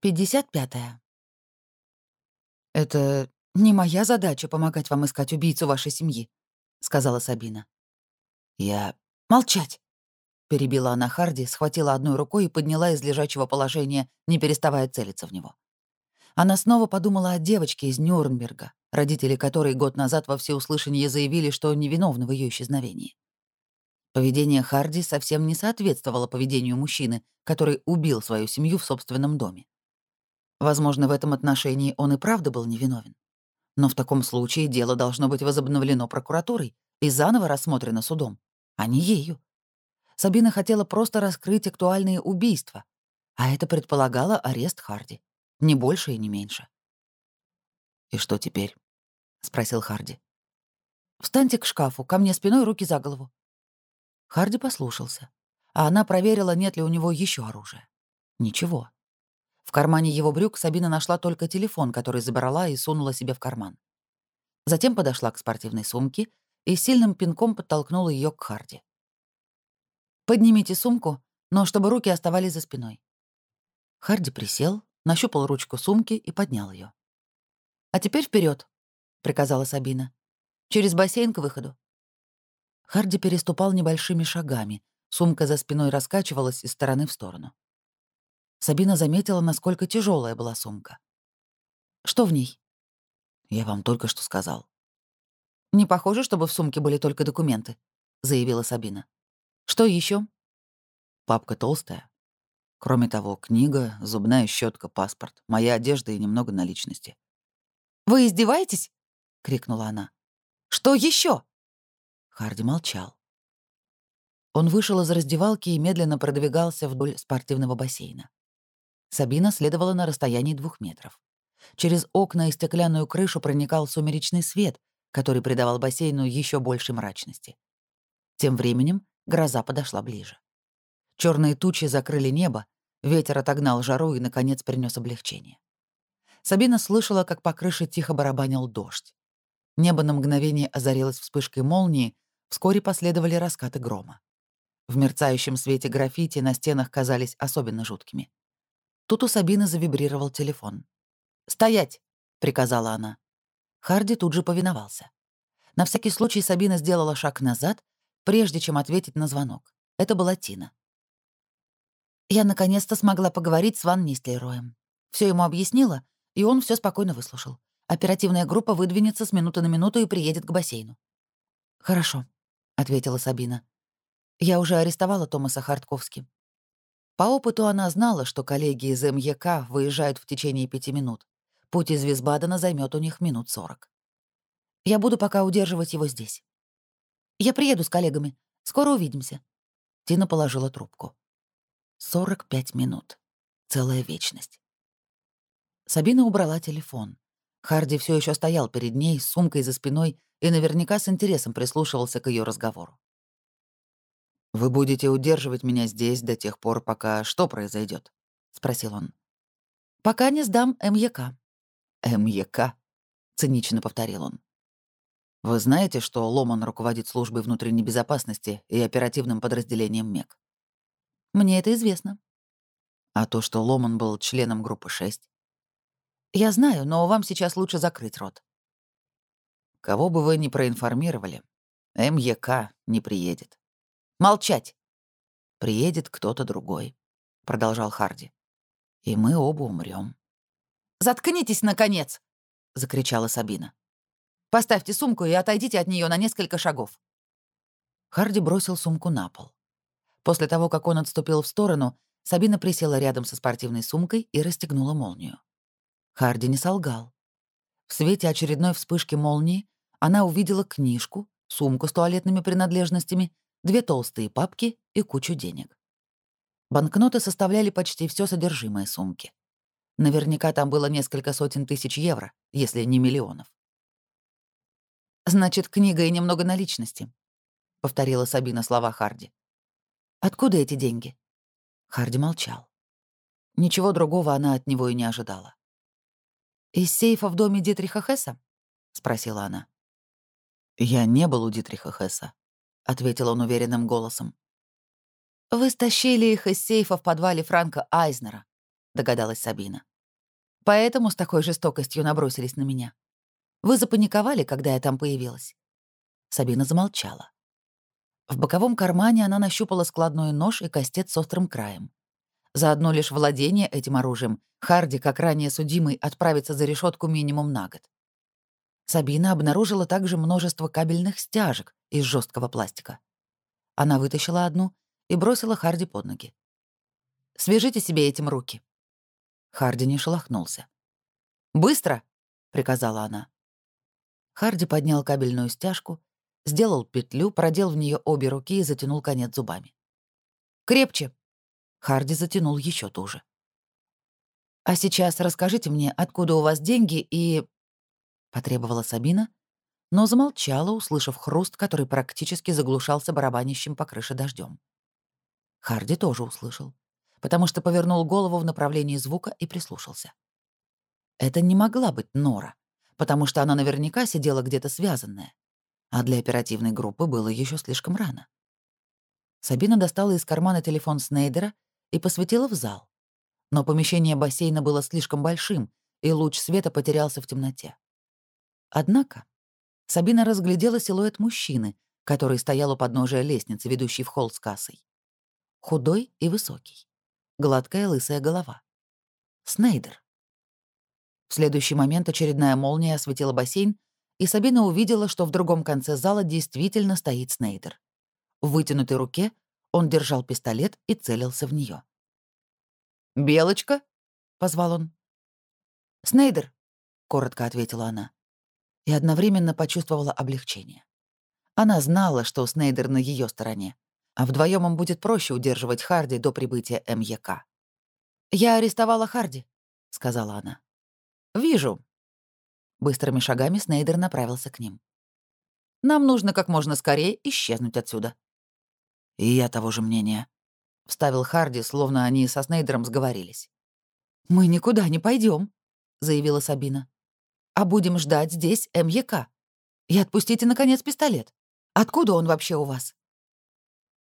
Пятьдесят пятая. «Это не моя задача помогать вам искать убийцу вашей семьи», — сказала Сабина. «Я... Молчать!» — перебила она Харди, схватила одной рукой и подняла из лежачего положения, не переставая целиться в него. Она снова подумала о девочке из Нюрнберга, родители которой год назад во всеуслышание заявили, что невиновны в ее исчезновении. Поведение Харди совсем не соответствовало поведению мужчины, который убил свою семью в собственном доме. Возможно, в этом отношении он и правда был невиновен. Но в таком случае дело должно быть возобновлено прокуратурой и заново рассмотрено судом, а не ею. Сабина хотела просто раскрыть актуальные убийства, а это предполагало арест Харди. Не больше и не меньше. «И что теперь?» — спросил Харди. «Встаньте к шкафу, ко мне спиной, руки за голову». Харди послушался, а она проверила, нет ли у него еще оружия. Ничего. В кармане его брюк Сабина нашла только телефон, который забрала и сунула себе в карман. Затем подошла к спортивной сумке и сильным пинком подтолкнула ее к Харди. «Поднимите сумку, но чтобы руки оставались за спиной». Харди присел, нащупал ручку сумки и поднял ее. «А теперь вперед, приказала Сабина. «Через бассейн к выходу». Харди переступал небольшими шагами. Сумка за спиной раскачивалась из стороны в сторону. Сабина заметила, насколько тяжелая была сумка. «Что в ней?» «Я вам только что сказал». «Не похоже, чтобы в сумке были только документы», — заявила Сабина. «Что еще? «Папка толстая. Кроме того, книга, зубная щетка, паспорт, моя одежда и немного наличности». «Вы издеваетесь?» — крикнула она. «Что еще? Харди молчал. Он вышел из раздевалки и медленно продвигался вдоль спортивного бассейна. Сабина следовала на расстоянии двух метров. Через окна и стеклянную крышу проникал сумеречный свет, который придавал бассейну еще большей мрачности. Тем временем гроза подошла ближе. Черные тучи закрыли небо, ветер отогнал жару и, наконец, принес облегчение. Сабина слышала, как по крыше тихо барабанил дождь. Небо на мгновение озарилось вспышкой молнии, вскоре последовали раскаты грома. В мерцающем свете граффити на стенах казались особенно жуткими. Тут у Сабины завибрировал телефон. «Стоять!» — приказала она. Харди тут же повиновался. На всякий случай Сабина сделала шаг назад, прежде чем ответить на звонок. Это была Тина. Я наконец-то смогла поговорить с Ван Нистлероем. Все ему объяснила, и он все спокойно выслушал. Оперативная группа выдвинется с минуты на минуту и приедет к бассейну. «Хорошо», — ответила Сабина. «Я уже арестовала Томаса Хартковски. По опыту она знала, что коллеги из МЕК выезжают в течение пяти минут. Путь из Висбадена займет у них минут сорок. Я буду пока удерживать его здесь. Я приеду с коллегами. Скоро увидимся. Тина положила трубку. Сорок пять минут. Целая вечность. Сабина убрала телефон. Харди все еще стоял перед ней с сумкой за спиной и наверняка с интересом прислушивался к ее разговору. «Вы будете удерживать меня здесь до тех пор, пока что произойдет? спросил он. «Пока не сдам МЕК». «МЕК?» — цинично повторил он. «Вы знаете, что Ломан руководит службой внутренней безопасности и оперативным подразделением МЕК?» «Мне это известно». «А то, что Ломан был членом группы 6?» «Я знаю, но вам сейчас лучше закрыть рот». «Кого бы вы ни проинформировали, МЕК не приедет. Молчать!» «Приедет кто-то другой», — продолжал Харди. «И мы оба умрем. «Заткнитесь, наконец!» — закричала Сабина. «Поставьте сумку и отойдите от нее на несколько шагов». Харди бросил сумку на пол. После того, как он отступил в сторону, Сабина присела рядом со спортивной сумкой и расстегнула молнию. Харди не солгал. В свете очередной вспышки молнии она увидела книжку, сумку с туалетными принадлежностями две толстые папки и кучу денег. Банкноты составляли почти все содержимое сумки. Наверняка там было несколько сотен тысяч евро, если не миллионов. «Значит, книга и немного наличности», — повторила Сабина слова Харди. «Откуда эти деньги?» Харди молчал. Ничего другого она от него и не ожидала. «Из сейфа в доме Дитриха Хесса?» — спросила она. «Я не был у Дитриха Хесса», — ответил он уверенным голосом. «Вы стащили их из сейфа в подвале Франка Айзнера», — догадалась Сабина. «Поэтому с такой жестокостью набросились на меня. Вы запаниковали, когда я там появилась?» Сабина замолчала. В боковом кармане она нащупала складной нож и кастет с острым краем. За одно лишь владение этим оружием Харди, как ранее судимый, отправится за решетку минимум на год. Сабина обнаружила также множество кабельных стяжек из жесткого пластика. Она вытащила одну и бросила Харди под ноги. «Свяжите себе этим руки». Харди не шелохнулся. «Быстро!» — приказала она. Харди поднял кабельную стяжку, сделал петлю, продел в нее обе руки и затянул конец зубами. «Крепче!» Харди затянул еще туже. «А сейчас расскажите мне, откуда у вас деньги и...» — потребовала Сабина, но замолчала, услышав хруст, который практически заглушался барабанящим по крыше дождем. Харди тоже услышал, потому что повернул голову в направлении звука и прислушался. Это не могла быть Нора, потому что она наверняка сидела где-то связанная, а для оперативной группы было еще слишком рано. Сабина достала из кармана телефон Снейдера и посветила в зал. Но помещение бассейна было слишком большим, и луч света потерялся в темноте. Однако Сабина разглядела силуэт мужчины, который стоял у подножия лестницы, ведущей в холл с кассой. Худой и высокий. Гладкая лысая голова. Снейдер. В следующий момент очередная молния осветила бассейн, и Сабина увидела, что в другом конце зала действительно стоит Снейдер. В вытянутой руке он держал пистолет и целился в нее. «Белочка?» — позвал он. «Снейдер», — коротко ответила она и одновременно почувствовала облегчение. Она знала, что Снейдер на ее стороне, а вдвоем им будет проще удерживать Харди до прибытия МЕК. «Я арестовала Харди», — сказала она. «Вижу». Быстрыми шагами Снейдер направился к ним. «Нам нужно как можно скорее исчезнуть отсюда». «И я того же мнения», — вставил Харди, словно они со Снейдером сговорились. «Мы никуда не пойдем, заявила Сабина а будем ждать здесь МЕК. И отпустите, наконец, пистолет. Откуда он вообще у вас?»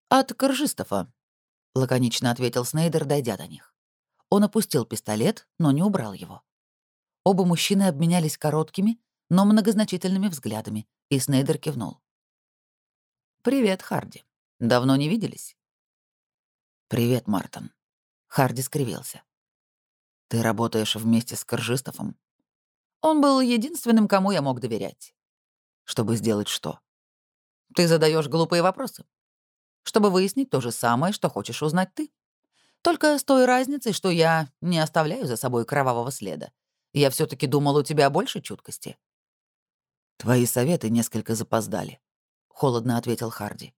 «От Коржистова», — лаконично ответил Снейдер, дойдя до них. Он опустил пистолет, но не убрал его. Оба мужчины обменялись короткими, но многозначительными взглядами, и Снейдер кивнул. «Привет, Харди. Давно не виделись?» «Привет, Мартин». Харди скривился. «Ты работаешь вместе с Коржистовым?» Он был единственным, кому я мог доверять. Чтобы сделать что? Ты задаешь глупые вопросы. Чтобы выяснить то же самое, что хочешь узнать ты. Только с той разницей, что я не оставляю за собой кровавого следа. Я все таки думал, у тебя больше чуткости. Твои советы несколько запоздали, — холодно ответил Харди.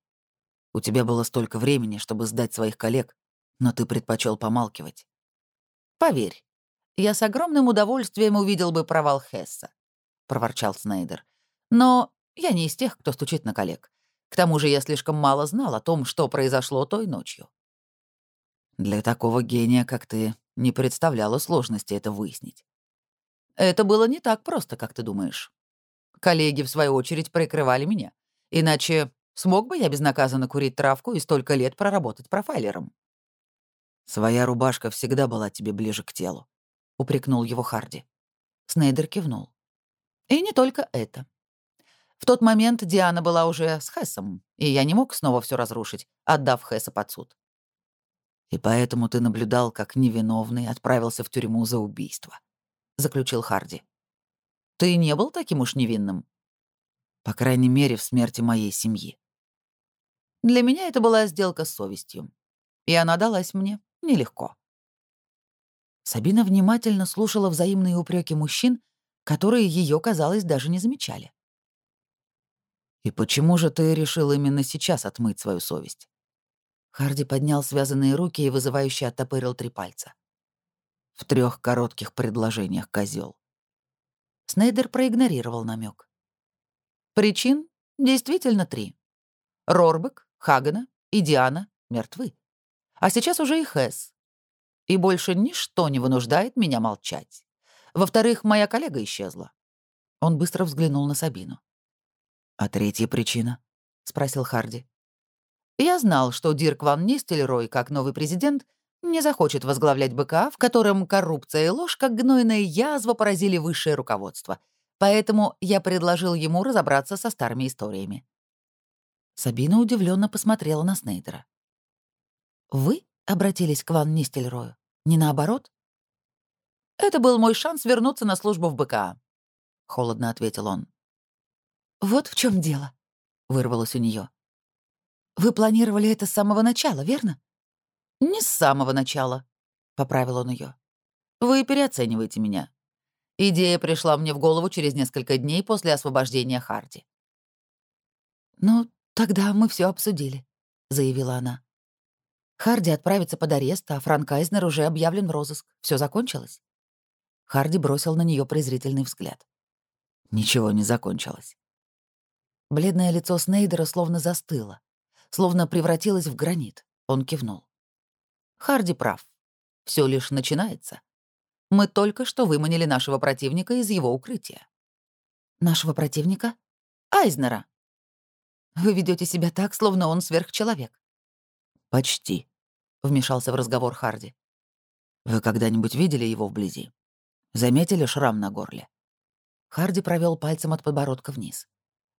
У тебя было столько времени, чтобы сдать своих коллег, но ты предпочел помалкивать. Поверь, я с огромным удовольствием увидел бы провал Хесса», — проворчал Снейдер. «Но я не из тех, кто стучит на коллег. К тому же я слишком мало знал о том, что произошло той ночью». «Для такого гения, как ты, не представляло сложности это выяснить». «Это было не так просто, как ты думаешь. Коллеги, в свою очередь, прикрывали меня. Иначе смог бы я безнаказанно курить травку и столько лет проработать профайлером?» «Своя рубашка всегда была тебе ближе к телу», упрекнул его Харди. Снейдер кивнул. И не только это. В тот момент Диана была уже с Хессом, и я не мог снова все разрушить, отдав Хесса под суд. И поэтому ты наблюдал, как невиновный отправился в тюрьму за убийство, заключил Харди. Ты не был таким уж невинным? По крайней мере, в смерти моей семьи. Для меня это была сделка с совестью, и она далась мне нелегко. Сабина внимательно слушала взаимные упреки мужчин, которые ее, казалось, даже не замечали. «И почему же ты решил именно сейчас отмыть свою совесть?» Харди поднял связанные руки и вызывающе оттопырил три пальца. В трех коротких предложениях козел. Снейдер проигнорировал намек. Причин действительно три. Рорбек, Хагена и Диана мертвы. А сейчас уже и Хэс, и больше ничто не вынуждает меня молчать. Во-вторых, моя коллега исчезла. Он быстро взглянул на Сабину. «А третья причина?» — спросил Харди. «Я знал, что Дирк Ван Нистельрой, как новый президент, не захочет возглавлять БК, в котором коррупция и ложь, как гнойная язва, поразили высшее руководство. Поэтому я предложил ему разобраться со старыми историями. Сабина удивленно посмотрела на Снейдера. «Вы обратились к Ван Нистельрою? Не наоборот?» «Это был мой шанс вернуться на службу в БК», — холодно ответил он. «Вот в чем дело», — вырвалось у нее. «Вы планировали это с самого начала, верно?» «Не с самого начала», — поправил он ее. «Вы переоцениваете меня. Идея пришла мне в голову через несколько дней после освобождения Харди». «Ну, тогда мы все обсудили», — заявила она. Харди отправится под арест, а Франк Айзнер уже объявлен в розыск. Все закончилось. Харди бросил на нее презрительный взгляд. Ничего не закончилось. Бледное лицо Снейдера словно застыло, словно превратилось в гранит. Он кивнул. Харди прав. Все лишь начинается. Мы только что выманили нашего противника из его укрытия. Нашего противника? Айзнера. Вы ведете себя так, словно он сверхчеловек. Почти, вмешался в разговор Харди. Вы когда-нибудь видели его вблизи? Заметили шрам на горле? Харди провел пальцем от подбородка вниз.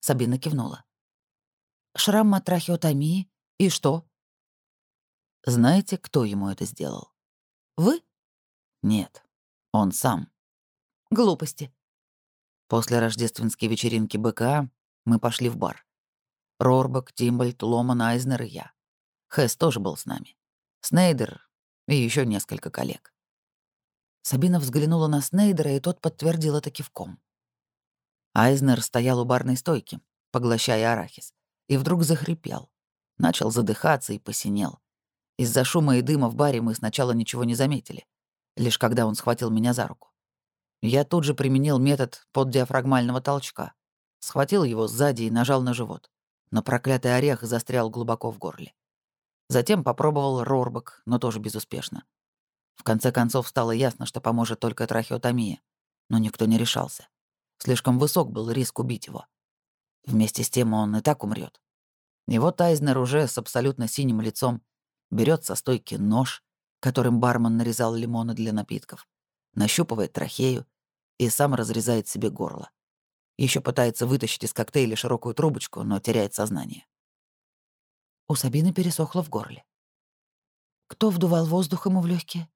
Сабина кивнула. Шрам от трахеотомии. И что? Знаете, кто ему это сделал? Вы? Нет, он сам. Глупости. После рождественской вечеринки БК мы пошли в бар. Рорбак, Тимбольд, Ломан, Айзнер и я. Хэс тоже был с нами. Снейдер и еще несколько коллег. Сабина взглянула на Снейдера, и тот подтвердил это кивком. Айзнер стоял у барной стойки, поглощая арахис, и вдруг захрипел. Начал задыхаться и посинел. Из-за шума и дыма в баре мы сначала ничего не заметили, лишь когда он схватил меня за руку. Я тут же применил метод поддиафрагмального толчка. Схватил его сзади и нажал на живот. Но проклятый орех застрял глубоко в горле. Затем попробовал рорбак, но тоже безуспешно. В конце концов стало ясно, что поможет только трахеотомия, но никто не решался. Слишком высок был риск убить его. Вместе с тем он и так умрет. И вот Айзнер уже с абсолютно синим лицом берет со стойки нож, которым бармен нарезал лимоны для напитков, нащупывает трахею и сам разрезает себе горло. Еще пытается вытащить из коктейля широкую трубочку, но теряет сознание. У Сабины пересохло в горле. Кто вдувал воздух ему в легкие?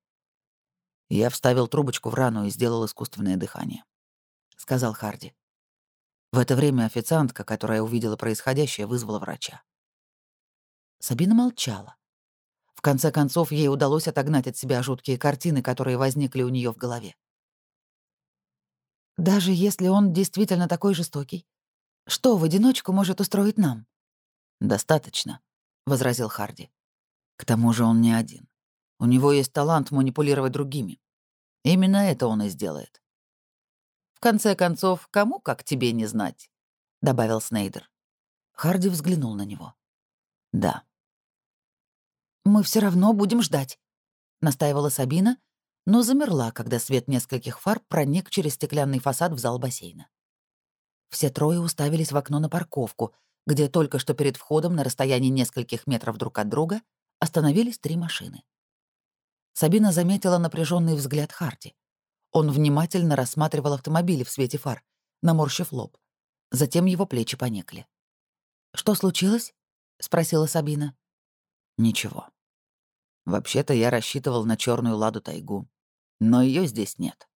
Я вставил трубочку в рану и сделал искусственное дыхание, сказал Харди. В это время официантка, которая увидела происходящее, вызвала врача. Сабина молчала конце концов, ей удалось отогнать от себя жуткие картины, которые возникли у нее в голове. «Даже если он действительно такой жестокий, что в одиночку может устроить нам?» «Достаточно», — возразил Харди. «К тому же он не один. У него есть талант манипулировать другими. Именно это он и сделает». «В конце концов, кому, как тебе, не знать?» — добавил Снейдер. Харди взглянул на него. «Да, «Мы все равно будем ждать», — настаивала Сабина, но замерла, когда свет нескольких фар проник через стеклянный фасад в зал бассейна. Все трое уставились в окно на парковку, где только что перед входом на расстоянии нескольких метров друг от друга остановились три машины. Сабина заметила напряженный взгляд Харди. Он внимательно рассматривал автомобили в свете фар, наморщив лоб. Затем его плечи поникли. «Что случилось?» — спросила Сабина. «Ничего. Вообще-то я рассчитывал на черную ладу тайгу, но ее здесь нет.